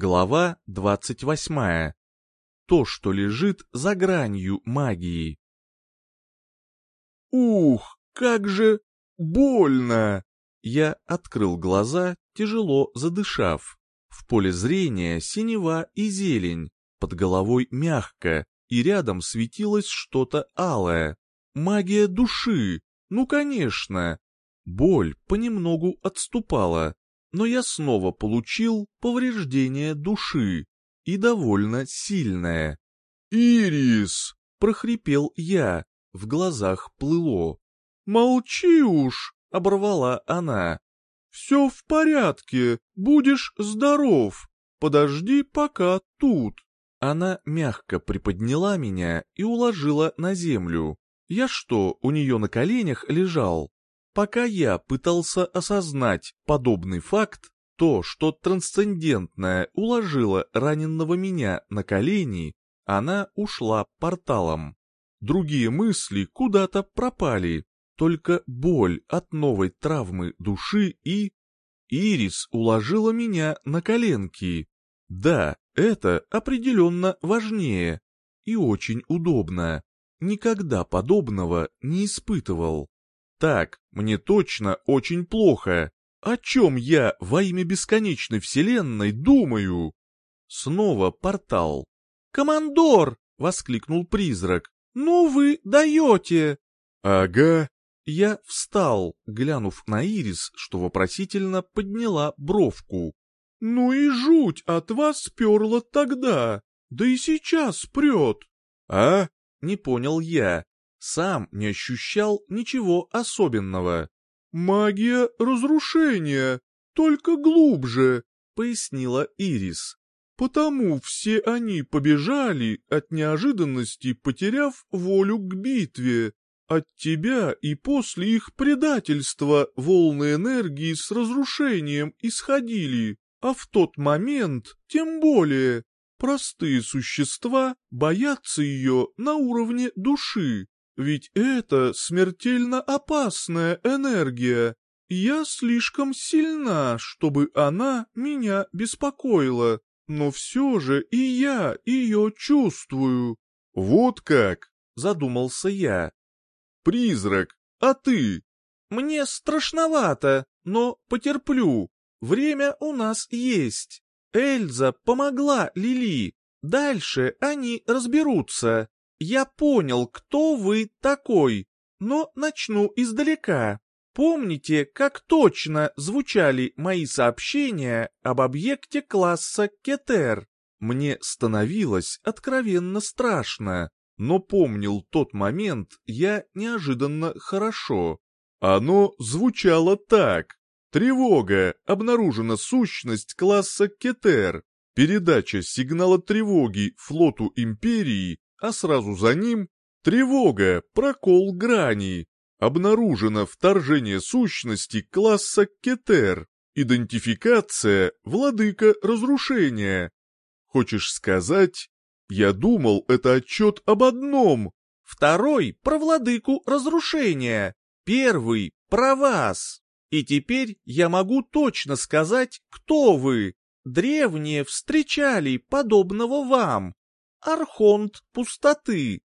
Глава 28. То, что лежит за гранью магии. Ух, как же больно! Я открыл глаза, тяжело задышав. В поле зрения синева и зелень, под головой мягко, и рядом светилось что-то алое. Магия души, ну конечно. Боль понемногу отступала, но я снова получил повреждение души, и довольно сильное. «Ирис!» — прохрипел я, в глазах плыло. «Молчи уж!» — оборвала она. «Все в порядке, будешь здоров. Подожди пока тут». Она мягко приподняла меня и уложила на землю. Я что, у нее на коленях лежал? Пока я пытался осознать подобный факт, то, что трансцендентная уложила раненного меня на колени, она ушла порталом. Другие мысли куда-то пропали, только боль от новой травмы души и... Ирис уложила меня на коленки. Да, это определенно важнее и очень удобно. Никогда подобного не испытывал. Так, мне точно очень плохо. О чем я во имя бесконечной вселенной думаю? Снова портал. «Командор!» — воскликнул призрак. «Ну вы даете!» «Ага». Я встал, глянув на Ирис, что вопросительно подняла бровку. «Ну и жуть от вас перла тогда, да и сейчас прет». «А?» — не понял я сам не ощущал ничего особенного. «Магия разрушения, только глубже», — пояснила Ирис. «Потому все они побежали, от неожиданности потеряв волю к битве. От тебя и после их предательства волны энергии с разрушением исходили, а в тот момент тем более. Простые существа боятся ее на уровне души, ведь это смертельно опасная энергия. Я слишком сильна, чтобы она меня беспокоила, но все же и я ее чувствую. Вот как, задумался я. Призрак, а ты? Мне страшновато, но потерплю. Время у нас есть. Эльза помогла Лили. Дальше они разберутся. Я понял, кто вы такой, но начну издалека. Помните, как точно звучали мои сообщения об объекте класса Кетер? Мне становилось откровенно страшно, но помнил тот момент я неожиданно хорошо. Оно звучало так. Тревога, обнаружена сущность класса Кетер. Передача сигнала тревоги флоту Империи а сразу за ним тревога, прокол грани. Обнаружено вторжение сущности класса Кетер. Идентификация владыка разрушения. Хочешь сказать, я думал, это отчет об одном. Второй про владыку разрушения. Первый про вас. И теперь я могу точно сказать, кто вы. Древние встречали подобного вам. Архонт пустоты.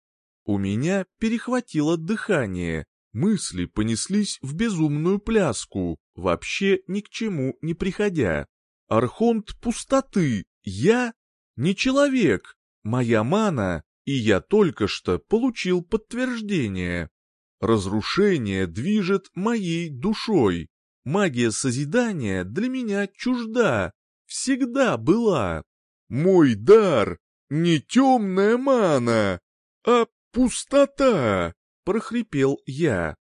У меня перехватило дыхание, мысли понеслись в безумную пляску, вообще ни к чему не приходя. Архонт пустоты, я не человек, моя мана, и я только что получил подтверждение. Разрушение движет моей душой. Магия созидания для меня чужда, всегда была. Мой дар не темная мана, а пустота!» — прохрипел я.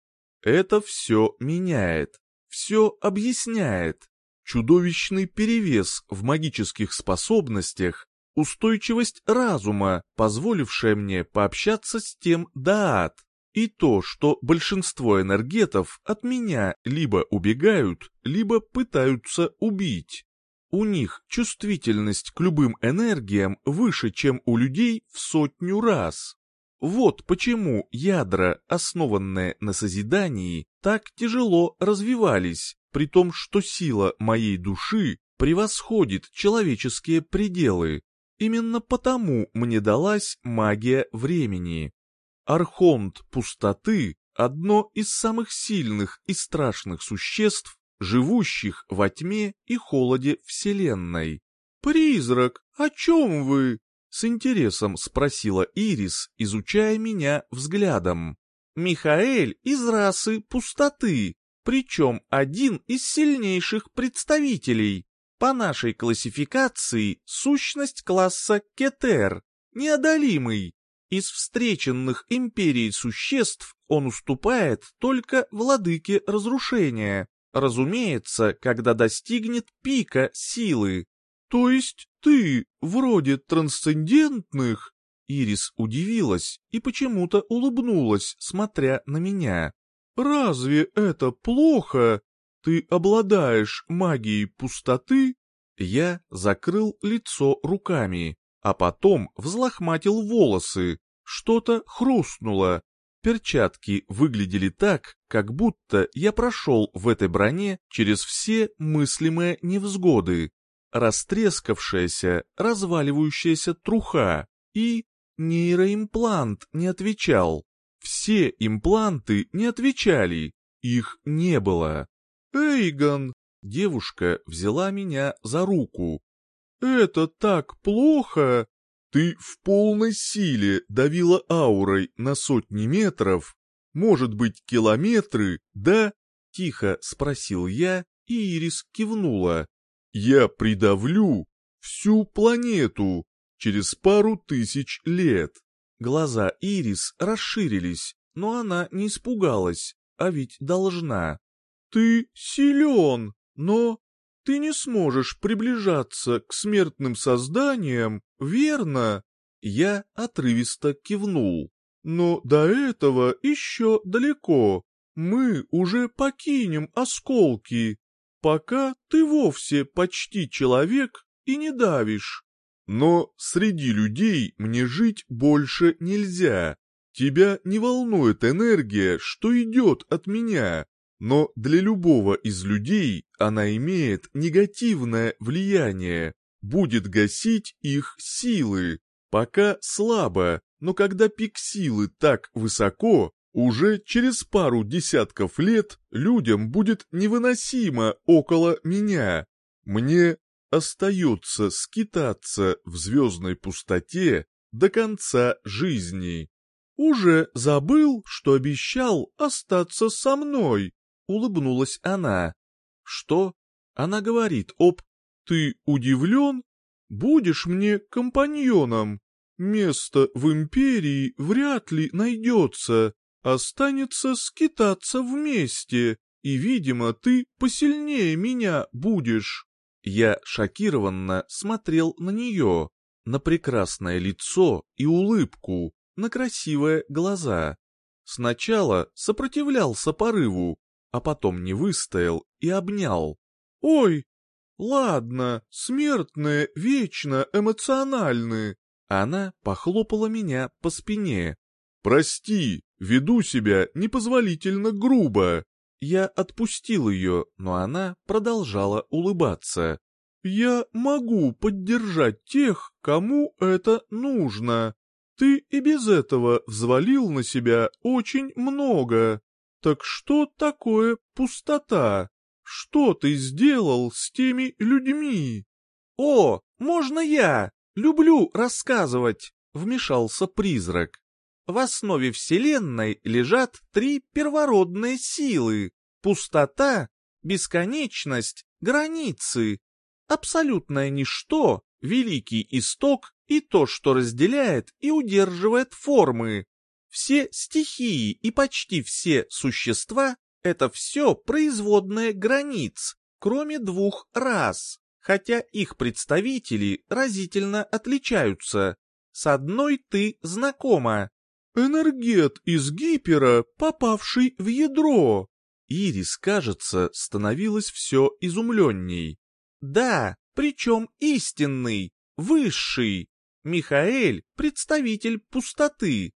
«Это все меняет, все объясняет. Чудовищный перевес в магических способностях, устойчивость разума, позволившая мне пообщаться с тем Даат, и то, что большинство энергетов от меня либо убегают, либо пытаются убить. У них чувствительность к любым энергиям выше, чем у людей в сотню раз. Вот почему ядра, основанные на созидании, так тяжело развивались, при том, что сила моей души превосходит человеческие пределы. Именно потому мне далась магия времени. Архонт пустоты — одно из самых сильных и страшных существ, живущих во тьме и холоде Вселенной. «Призрак, о чем вы?» — с интересом спросила Ирис, изучая меня взглядом. «Михаэль из расы пустоты, причем один из сильнейших представителей. По нашей классификации сущность класса Кетер, неодолимый. Из встреченных империей существ он уступает только владыке разрушения, разумеется, когда достигнет пика силы. То есть ты вроде трансцендентных? Ирис удивилась и почему-то улыбнулась, смотря на меня. Разве это плохо? Ты обладаешь магией пустоты? Я закрыл лицо руками, а потом взлохматил волосы. Что-то хрустнуло. Перчатки выглядели так, как будто я прошел в этой броне через все мыслимые невзгоды. Растрескавшаяся, разваливающаяся труха и нейроимплант не отвечал. Все импланты не отвечали, их не было. «Эйгон!» — девушка взяла меня за руку. «Это так плохо!» Ты в полной силе давила аурой на сотни метров, может быть, километры, да? Тихо спросил я, и Ирис кивнула. Я придавлю всю планету через пару тысяч лет. Глаза Ирис расширились, но она не испугалась, а ведь должна. Ты силен, но ты не сможешь приближаться к смертным созданиям, верно? Я отрывисто кивнул. Но до этого еще далеко. Мы уже покинем осколки, пока ты вовсе почти человек и не давишь. Но среди людей мне жить больше нельзя. Тебя не волнует энергия, что идет от меня но для любого из людей она имеет негативное влияние, будет гасить их силы, пока слабо, но когда пик силы так высоко, уже через пару десятков лет людям будет невыносимо около меня. Мне остается скитаться в звездной пустоте до конца жизни. Уже забыл, что обещал остаться со мной, улыбнулась она. Что? Она говорит об «Ты удивлен? Будешь мне компаньоном. Место в империи вряд ли найдется. Останется скитаться вместе, и, видимо, ты посильнее меня будешь». Я шокированно смотрел на нее, на прекрасное лицо и улыбку, на красивые глаза. Сначала сопротивлялся порыву, а потом не выстоял и обнял. «Ой, ладно, смертные вечно эмоциональны». Она похлопала меня по спине. «Прости, веду себя непозволительно грубо». Я отпустил ее, но она продолжала улыбаться. «Я могу поддержать тех, кому это нужно. Ты и без этого взвалил на себя очень много. Так что такое пустота? Что ты сделал с теми людьми? О, можно я? Люблю рассказывать, вмешался призрак. В основе Вселенной лежат три первородные силы. Пустота, бесконечность, границы. Абсолютное ничто, великий исток и то, что разделяет и удерживает формы. Все стихии и почти все существа — это все производные границ, кроме двух рас, хотя их представители разительно отличаются. С одной ты знакома. Энергет из гипера, попавший в ядро. Ирис, кажется, становилась все изумленней. Да, причем истинный, высший. Михаэль — представитель пустоты,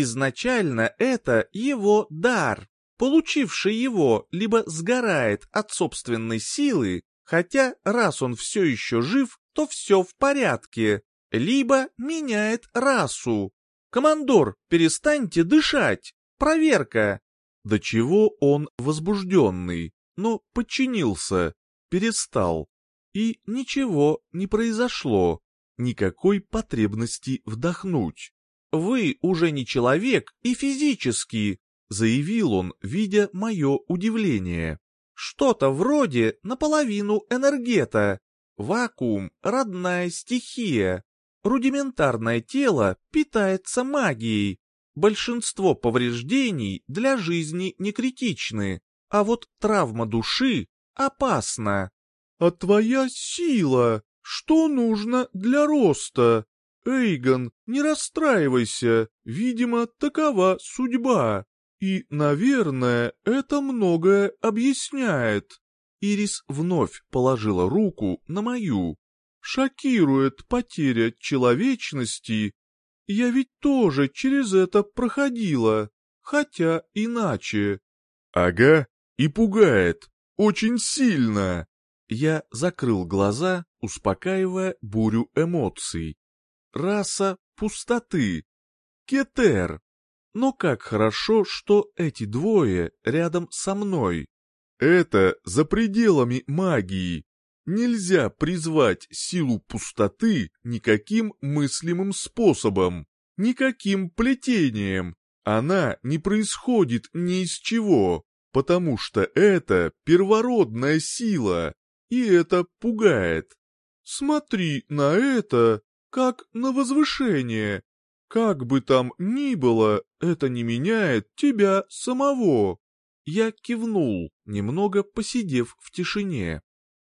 Изначально это его дар. Получивший его либо сгорает от собственной силы, Хотя, раз он все еще жив, то все в порядке. Либо меняет расу. Командор, перестаньте дышать. Проверка. До чего он возбужденный, но подчинился, перестал. И ничего не произошло. Никакой потребности вдохнуть. «Вы уже не человек и физически», — заявил он, видя мое удивление. «Что-то вроде наполовину энергета. Вакуум — родная стихия. Рудиментарное тело питается магией. Большинство повреждений для жизни не критичны, а вот травма души опасна. «А твоя сила? Что нужно для роста?» Эйгон, не расстраивайся, видимо, такова судьба. И, наверное, это многое объясняет. Ирис вновь положила руку на мою. Шокирует потеря человечности. Я ведь тоже через это проходила, хотя иначе. Ага, и пугает. Очень сильно. Я закрыл глаза, успокаивая бурю эмоций раса пустоты. Кетер. Но как хорошо, что эти двое рядом со мной. Это за пределами магии. Нельзя призвать силу пустоты никаким мыслимым способом, никаким плетением. Она не происходит ни из чего, потому что это первородная сила, и это пугает. Смотри на это как на возвышение. Как бы там ни было, это не меняет тебя самого. Я кивнул, немного посидев в тишине.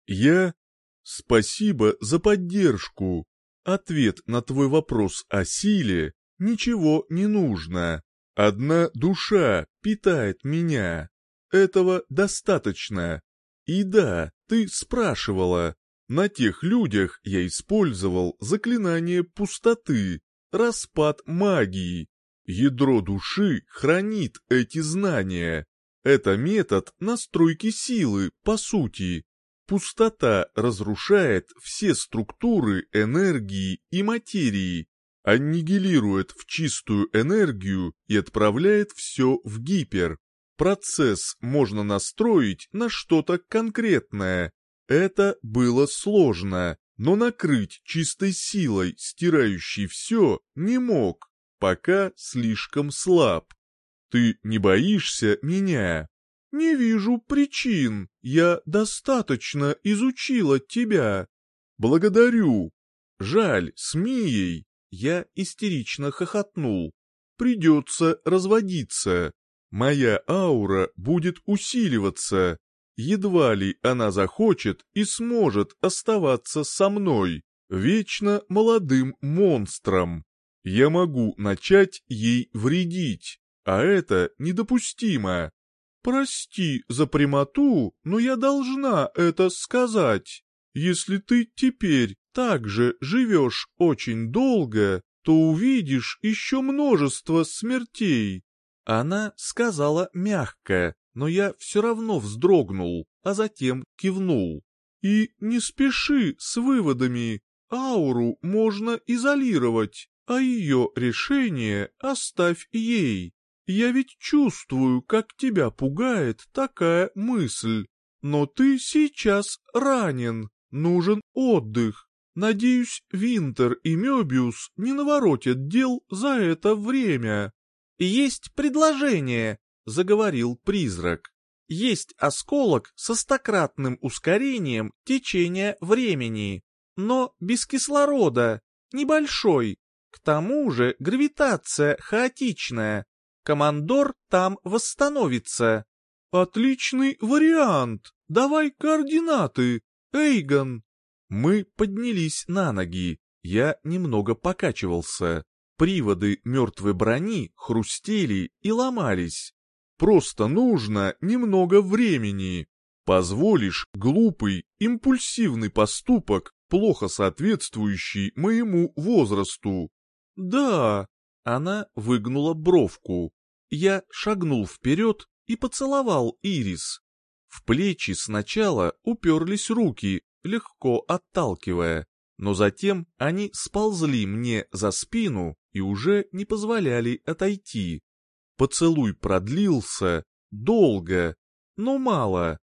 Я? Спасибо за поддержку. Ответ на твой вопрос о силе ничего не нужно. Одна душа питает меня. Этого достаточно. И да, ты спрашивала, на тех людях я использовал заклинание пустоты, распад магии. Ядро души хранит эти знания. Это метод настройки силы, по сути. Пустота разрушает все структуры энергии и материи, аннигилирует в чистую энергию и отправляет все в гипер. Процесс можно настроить на что-то конкретное, это было сложно, но накрыть чистой силой, стирающей все, не мог, пока слишком слаб. Ты не боишься меня? Не вижу причин, я достаточно изучила тебя. Благодарю. Жаль, с Мией. Я истерично хохотнул. Придется разводиться. Моя аура будет усиливаться, едва ли она захочет и сможет оставаться со мной, вечно молодым монстром. Я могу начать ей вредить, а это недопустимо. Прости за прямоту, но я должна это сказать. Если ты теперь также живешь очень долго, то увидишь еще множество смертей. Она сказала мягко, но я все равно вздрогнул, а затем кивнул. И не спеши с выводами, ауру можно изолировать, а ее решение оставь ей. Я ведь чувствую, как тебя пугает такая мысль. Но ты сейчас ранен, нужен отдых. Надеюсь, Винтер и Мёбиус не наворотят дел за это время. Есть предложение, заговорил призрак. Есть осколок со стократным ускорением течения времени, но без кислорода, небольшой. К тому же гравитация хаотичная. Командор там восстановится. Отличный вариант. Давай координаты, Эйгон. Мы поднялись на ноги. Я немного покачивался. Приводы мертвой брони хрустели и ломались. Просто нужно немного времени. Позволишь глупый, импульсивный поступок, плохо соответствующий моему возрасту. Да, она выгнула бровку. Я шагнул вперед и поцеловал Ирис. В плечи сначала уперлись руки, легко отталкивая, но затем они сползли мне за спину и уже не позволяли отойти. Поцелуй продлился долго, но мало.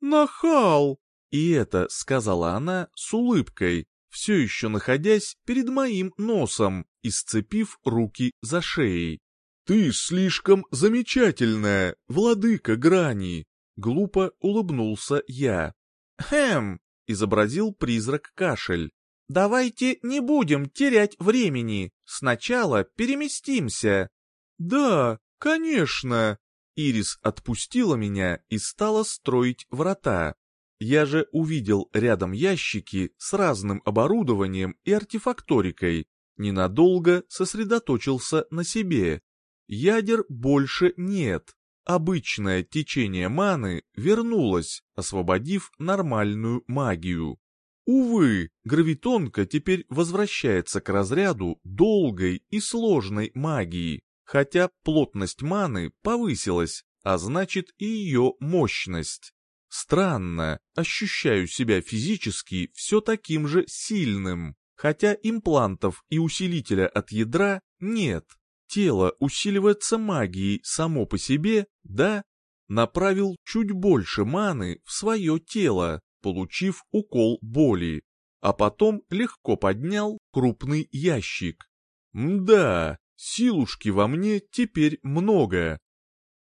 «Нахал!» И это сказала она с улыбкой, все еще находясь перед моим носом и сцепив руки за шеей. «Ты слишком замечательная, владыка грани!» Глупо улыбнулся я. «Хм!» — изобразил призрак кашель. «Давайте не будем терять времени. Сначала переместимся». «Да, конечно!» Ирис отпустила меня и стала строить врата. Я же увидел рядом ящики с разным оборудованием и артефакторикой, ненадолго сосредоточился на себе. Ядер больше нет. Обычное течение маны вернулось, освободив нормальную магию. Увы, гравитонка теперь возвращается к разряду долгой и сложной магии, хотя плотность маны повысилась, а значит и ее мощность. Странно, ощущаю себя физически все таким же сильным, хотя имплантов и усилителя от ядра нет. Тело усиливается магией само по себе, да? Направил чуть больше маны в свое тело, получив укол боли, а потом легко поднял крупный ящик. Мда, силушки во мне теперь много,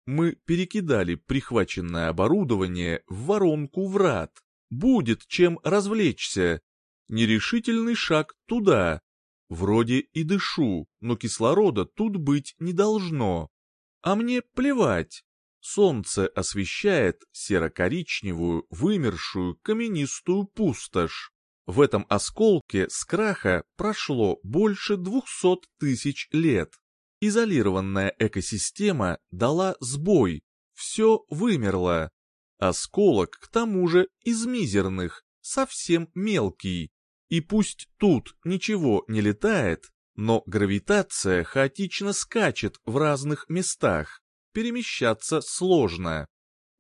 мы перекидали прихваченное оборудование в воронку врат. Будет чем развлечься. Нерешительный шаг туда. Вроде и дышу, но кислорода тут быть не должно. А мне плевать. Солнце освещает серо-коричневую, вымершую, каменистую пустошь. В этом осколке с краха прошло больше двухсот тысяч лет. Изолированная экосистема дала сбой, все вымерло. Осколок, к тому же, из мизерных, совсем мелкий. И пусть тут ничего не летает, но гравитация хаотично скачет в разных местах. Перемещаться сложно.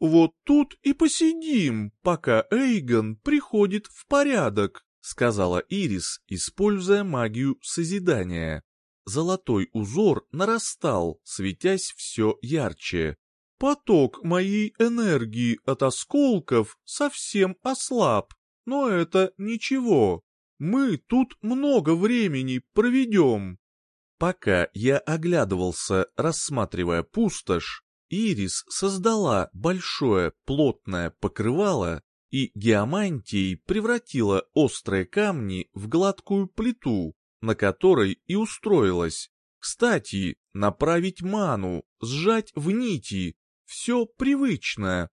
«Вот тут и посидим, пока Эйгон приходит в порядок», сказала Ирис, используя магию созидания. Золотой узор нарастал, светясь все ярче. Поток моей энергии от осколков совсем ослаб, но это ничего. Мы тут много времени проведем. Пока я оглядывался, рассматривая пустошь, Ирис создала большое плотное покрывало и геомантией превратила острые камни в гладкую плиту, на которой и устроилась. Кстати, направить ману, сжать в нити, все привычно.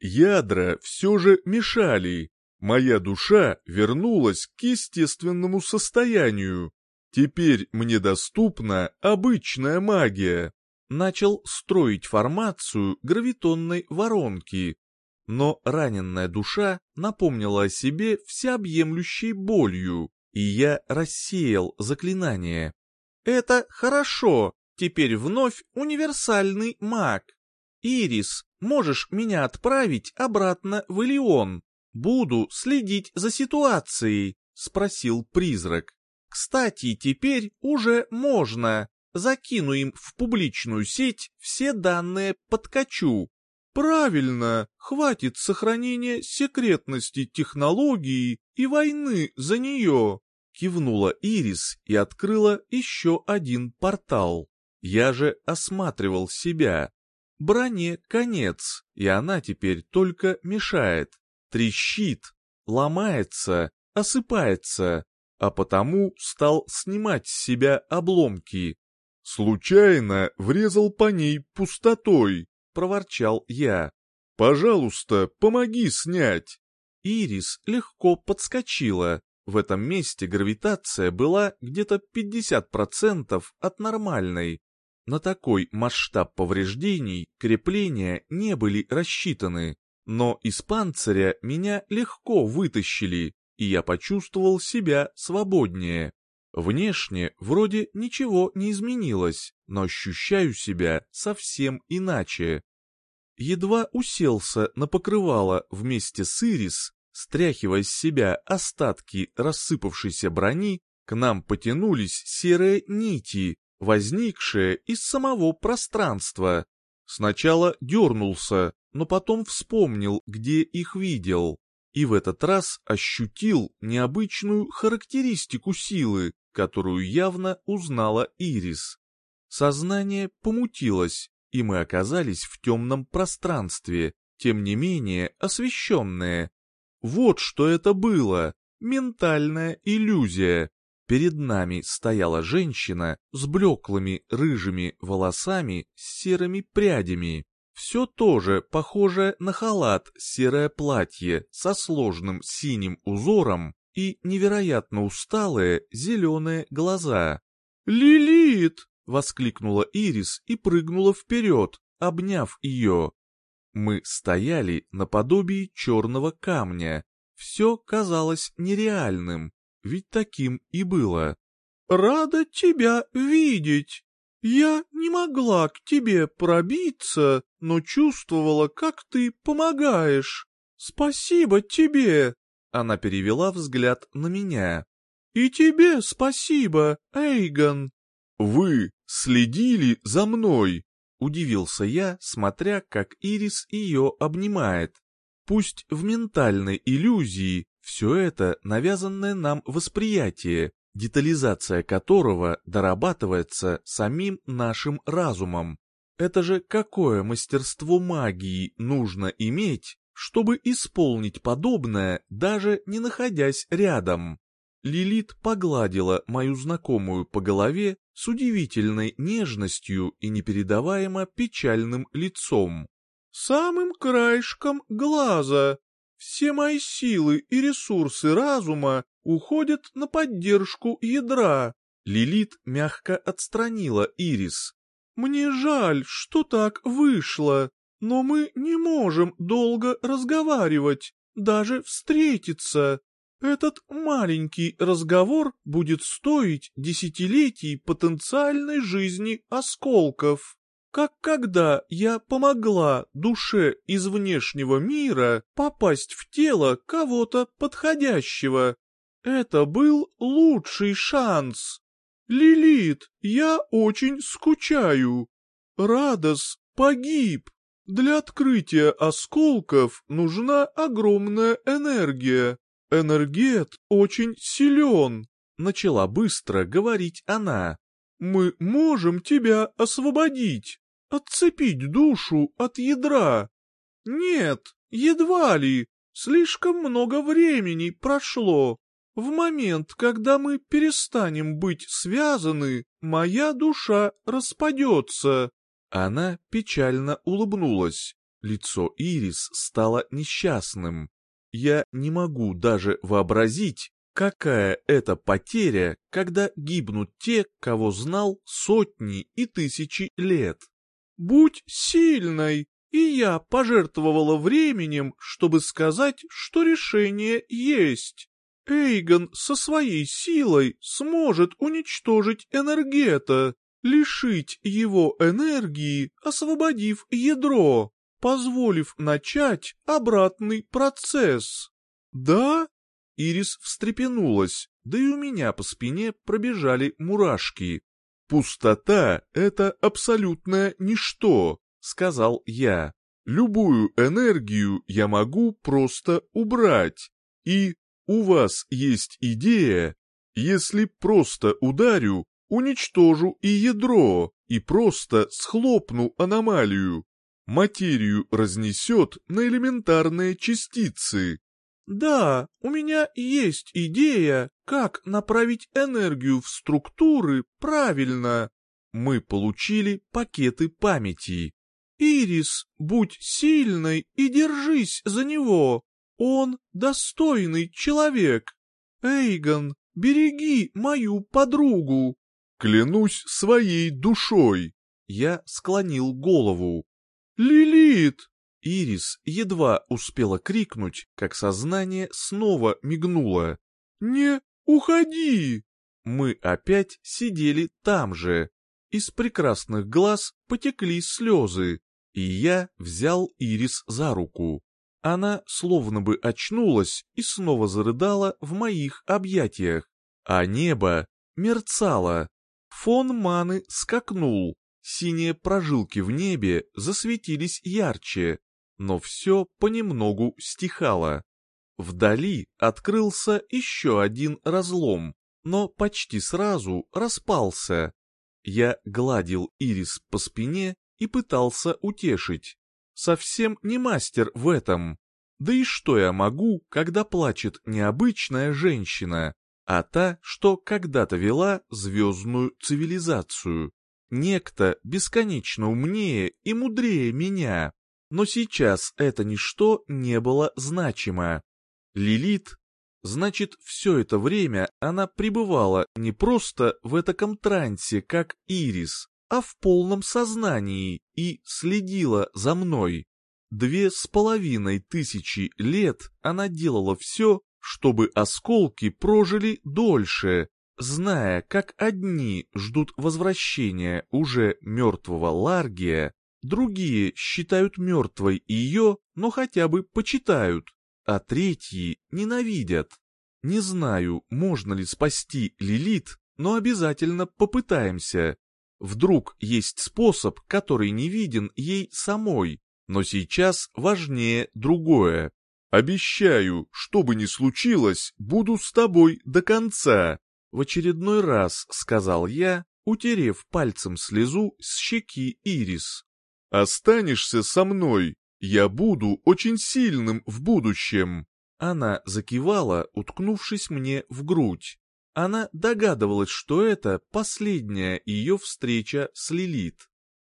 Ядра все же мешали. Моя душа вернулась к естественному состоянию. Теперь мне доступна обычная магия. Начал строить формацию гравитонной воронки. Но раненная душа напомнила о себе всеобъемлющей болью и я рассеял заклинание. «Это хорошо, теперь вновь универсальный маг. Ирис, можешь меня отправить обратно в Элеон? Буду следить за ситуацией», — спросил призрак. «Кстати, теперь уже можно. Закину им в публичную сеть все данные подкачу». «Правильно, хватит сохранения секретности технологии и войны за нее», Кивнула Ирис и открыла еще один портал. Я же осматривал себя. Броне конец, и она теперь только мешает. Трещит, ломается, осыпается, а потому стал снимать с себя обломки. «Случайно врезал по ней пустотой», — проворчал я. «Пожалуйста, помоги снять». Ирис легко подскочила, в этом месте гравитация была где-то 50% от нормальной. На такой масштаб повреждений крепления не были рассчитаны, но из панциря меня легко вытащили, и я почувствовал себя свободнее. Внешне вроде ничего не изменилось, но ощущаю себя совсем иначе. едва уселся на покрывало вместе с Ирис, стряхивая с себя остатки рассыпавшейся брони, к нам потянулись серые нити, возникшие из самого пространства. Сначала дернулся, но потом вспомнил, где их видел, и в этот раз ощутил необычную характеристику силы, которую явно узнала Ирис. Сознание помутилось, и мы оказались в темном пространстве, тем не менее освещенное. Вот что это было, ментальная иллюзия. Перед нами стояла женщина с блеклыми рыжими волосами с серыми прядями. Все тоже похоже на халат серое платье со сложным синим узором и невероятно усталые зеленые глаза. «Лилит!» — воскликнула Ирис и прыгнула вперед, обняв ее. Мы стояли наподобие черного камня. Все казалось нереальным, ведь таким и было. «Рада тебя видеть! Я не могла к тебе пробиться, но чувствовала, как ты помогаешь. Спасибо тебе!» Она перевела взгляд на меня. «И тебе спасибо, Эйгон!» «Вы следили за мной?» Удивился я, смотря, как Ирис ее обнимает. Пусть в ментальной иллюзии все это навязанное нам восприятие, детализация которого дорабатывается самим нашим разумом. Это же какое мастерство магии нужно иметь, чтобы исполнить подобное, даже не находясь рядом. Лилит погладила мою знакомую по голове с удивительной нежностью и непередаваемо печальным лицом. «Самым краешком глаза. Все мои силы и ресурсы разума уходят на поддержку ядра». Лилит мягко отстранила Ирис. «Мне жаль, что так вышло, но мы не можем долго разговаривать, даже встретиться. Этот маленький разговор будет стоить десятилетий потенциальной жизни осколков. Как когда я помогла душе из внешнего мира попасть в тело кого-то подходящего. Это был лучший шанс. Лилит, я очень скучаю. Радос погиб. Для открытия осколков нужна огромная энергия. «Энергет очень силен», — начала быстро говорить она. «Мы можем тебя освободить, отцепить душу от ядра». «Нет, едва ли, слишком много времени прошло. В момент, когда мы перестанем быть связаны, моя душа распадется». Она печально улыбнулась. Лицо Ирис стало несчастным. Я не могу даже вообразить, какая это потеря, когда гибнут те, кого знал сотни и тысячи лет. Будь сильной, и я пожертвовала временем, чтобы сказать, что решение есть. Эйгон со своей силой сможет уничтожить энергета, лишить его энергии, освободив ядро позволив начать обратный процесс. Да? Ирис встрепенулась, да и у меня по спине пробежали мурашки. «Пустота — это абсолютное ничто», — сказал я. «Любую энергию я могу просто убрать. И у вас есть идея, если просто ударю, уничтожу и ядро, и просто схлопну аномалию материю разнесет на элементарные частицы. Да, у меня есть идея, как направить энергию в структуры правильно. Мы получили пакеты памяти. Ирис, будь сильной и держись за него. Он достойный человек. Эйгон, береги мою подругу. Клянусь своей душой. Я склонил голову. «Лилит!» Ирис едва успела крикнуть, как сознание снова мигнуло. «Не уходи!» Мы опять сидели там же. Из прекрасных глаз потекли слезы. и я взял Ирис за руку. Она словно бы очнулась и снова зарыдала в моих объятиях, а небо мерцало. Фон маны скакнул, синие прожилки в небе засветились ярче, но все понемногу стихало. Вдали открылся еще один разлом, но почти сразу распался. Я гладил Ирис по спине и пытался утешить. Совсем не мастер в этом. Да и что я могу, когда плачет необычная женщина, а та, что когда-то вела звездную цивилизацию. Некто бесконечно умнее и мудрее меня. Но сейчас это ничто не было значимо. Лилит, значит, все это время она пребывала не просто в этаком трансе, как Ирис, а в полном сознании и следила за мной. Две с половиной тысячи лет она делала все, чтобы осколки прожили дольше, зная, как одни ждут возвращения уже мертвого Ларгия, другие считают мертвой ее, но хотя бы почитают, а третьи ненавидят. Не знаю, можно ли спасти Лилит, но обязательно попытаемся. Вдруг есть способ, который не виден ей самой, но сейчас важнее другое. Обещаю, что бы ни случилось, буду с тобой до конца. В очередной раз сказал я, утерев пальцем слезу с щеки Ирис. Останешься со мной, я буду очень сильным в будущем. Она закивала, уткнувшись мне в грудь. Она догадывалась, что это последняя ее встреча с Лилит.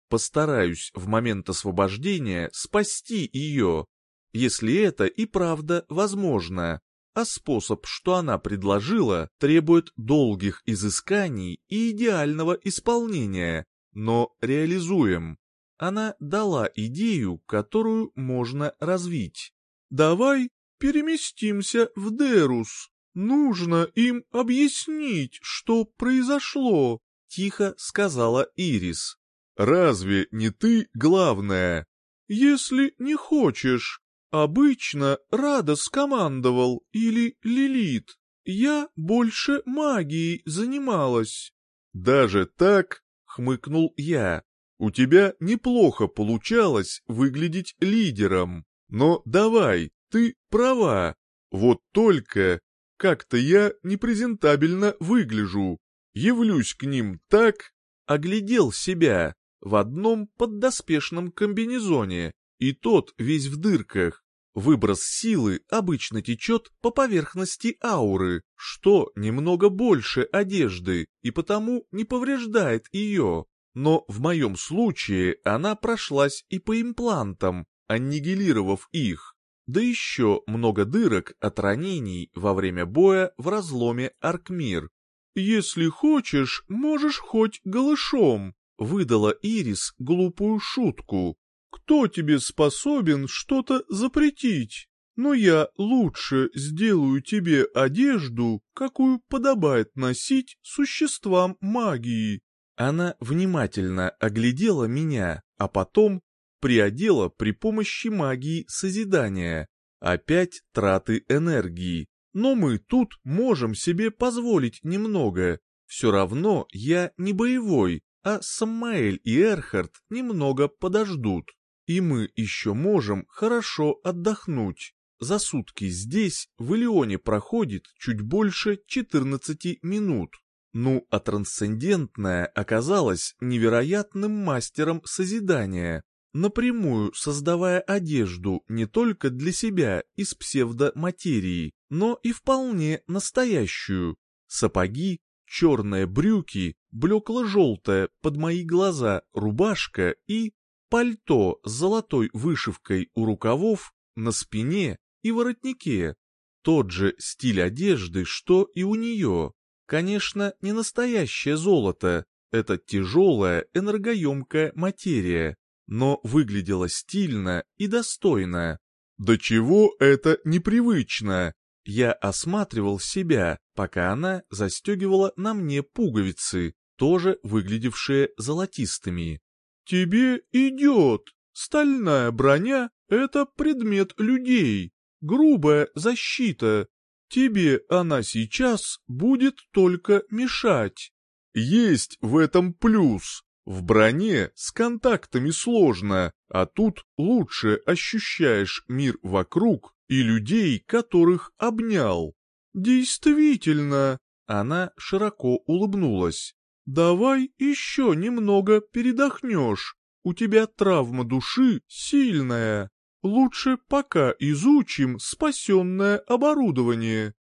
Постараюсь в момент освобождения спасти ее, если это и правда возможно. А способ, что она предложила, требует долгих изысканий и идеального исполнения, но реализуем. Она дала идею, которую можно развить. «Давай переместимся в Дерус», «Нужно им объяснить, что произошло», — тихо сказала Ирис. «Разве не ты главная?» «Если не хочешь. Обычно Рада скомандовал или Лилит. Я больше магией занималась». «Даже так?» — хмыкнул я. «У тебя неплохо получалось выглядеть лидером. Но давай, ты права. Вот только как-то я непрезентабельно выгляжу. Явлюсь к ним так, оглядел себя в одном поддоспешном комбинезоне, и тот весь в дырках. Выброс силы обычно течет по поверхности ауры, что немного больше одежды и потому не повреждает ее. Но в моем случае она прошлась и по имплантам, аннигилировав их да еще много дырок от ранений во время боя в разломе Аркмир. «Если хочешь, можешь хоть голышом», — выдала Ирис глупую шутку. «Кто тебе способен что-то запретить? Но я лучше сделаю тебе одежду, какую подобает носить существам магии». Она внимательно оглядела меня, а потом приодела при помощи магии созидания. Опять траты энергии. Но мы тут можем себе позволить немного. Все равно я не боевой, а Самаэль и Эрхард немного подождут. И мы еще можем хорошо отдохнуть. За сутки здесь, в Илионе, проходит чуть больше 14 минут. Ну, а трансцендентная оказалась невероятным мастером созидания напрямую создавая одежду не только для себя из псевдоматерии, но и вполне настоящую. Сапоги, черные брюки, блекло-желтая под мои глаза рубашка и пальто с золотой вышивкой у рукавов, на спине и воротнике. Тот же стиль одежды, что и у нее. Конечно, не настоящее золото, это тяжелая энергоемкая материя, но выглядела стильно и достойно. До чего это непривычно? Я осматривал себя, пока она застегивала на мне пуговицы, тоже выглядевшие золотистыми. «Тебе идет!» Стальная броня — это предмет людей, грубая защита. Тебе она сейчас будет только мешать. Есть в этом плюс. В броне с контактами сложно, а тут лучше ощущаешь мир вокруг и людей, которых обнял. Действительно, она широко улыбнулась. Давай еще немного передохнешь. У тебя травма души сильная. Лучше пока изучим спасенное оборудование.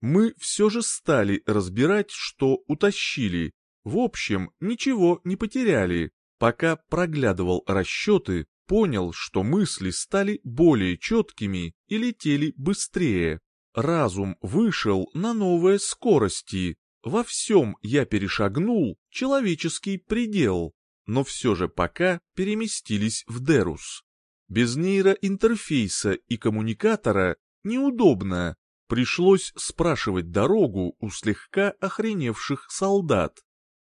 Мы все же стали разбирать, что утащили. В общем, ничего не потеряли. Пока проглядывал расчеты, понял, что мысли стали более четкими и летели быстрее. Разум вышел на новые скорости. Во всем я перешагнул человеческий предел, но все же пока переместились в Дерус. Без нейроинтерфейса и коммуникатора неудобно. Пришлось спрашивать дорогу у слегка охреневших солдат.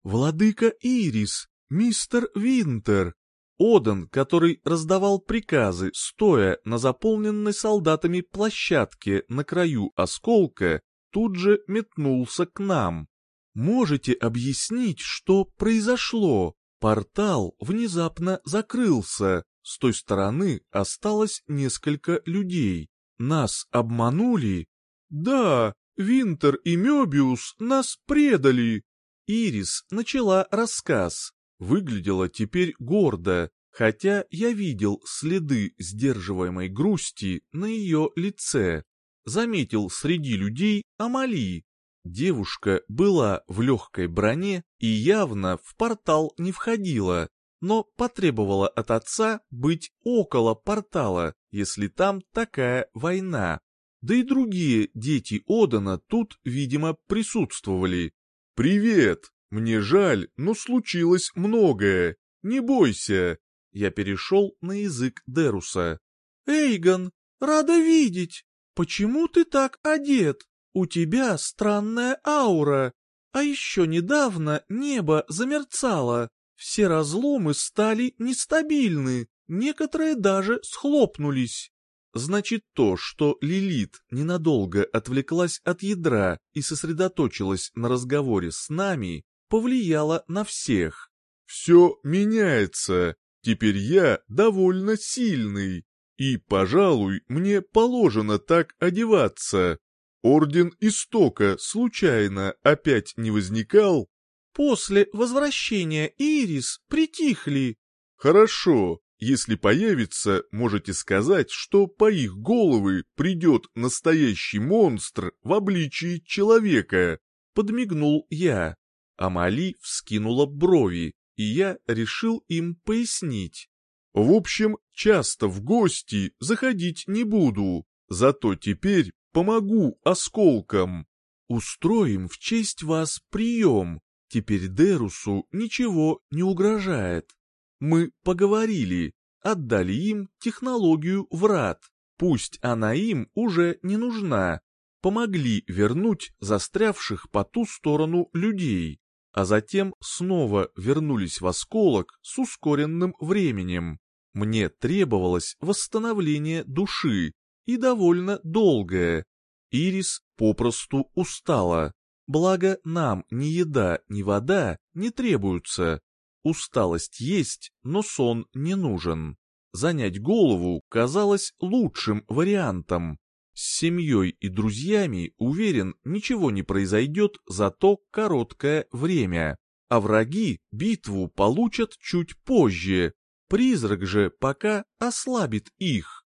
«Владыка Ирис, мистер Винтер, Одан, который раздавал приказы, стоя на заполненной солдатами площадке на краю осколка, тут же метнулся к нам. «Можете объяснить, что произошло? Портал внезапно закрылся, с той стороны осталось несколько людей. Нас обманули? Да, Винтер и Мёбиус нас предали!» Ирис начала рассказ выглядела теперь гордо, хотя я видел следы сдерживаемой грусти на ее лице. Заметил среди людей Амали. Девушка была в легкой броне и явно в портал не входила, но потребовала от отца быть около портала, если там такая война. Да и другие дети Одана тут, видимо, присутствовали. «Привет!» Мне жаль, но случилось многое. Не бойся. Я перешел на язык Деруса. Эйгон, рада видеть. Почему ты так одет? У тебя странная аура. А еще недавно небо замерцало. Все разломы стали нестабильны, некоторые даже схлопнулись. Значит, то, что Лилит ненадолго отвлеклась от ядра и сосредоточилась на разговоре с нами, повлияло на всех. «Все меняется, теперь я довольно сильный, и, пожалуй, мне положено так одеваться. Орден Истока случайно опять не возникал?» «После возвращения Ирис притихли». «Хорошо, если появится, можете сказать, что по их головы придет настоящий монстр в обличии человека», — подмигнул я. Амали вскинула брови, и я решил им пояснить. В общем, часто в гости заходить не буду, зато теперь помогу осколкам. Устроим в честь вас прием, теперь Дерусу ничего не угрожает. Мы поговорили, отдали им технологию врат, пусть она им уже не нужна, помогли вернуть застрявших по ту сторону людей а затем снова вернулись в осколок с ускоренным временем. Мне требовалось восстановление души, и довольно долгое. Ирис попросту устала. Благо нам ни еда, ни вода не требуются. Усталость есть, но сон не нужен. Занять голову казалось лучшим вариантом. С семьей и друзьями, уверен, ничего не произойдет за то короткое время, а враги битву получат чуть позже, призрак же пока ослабит их.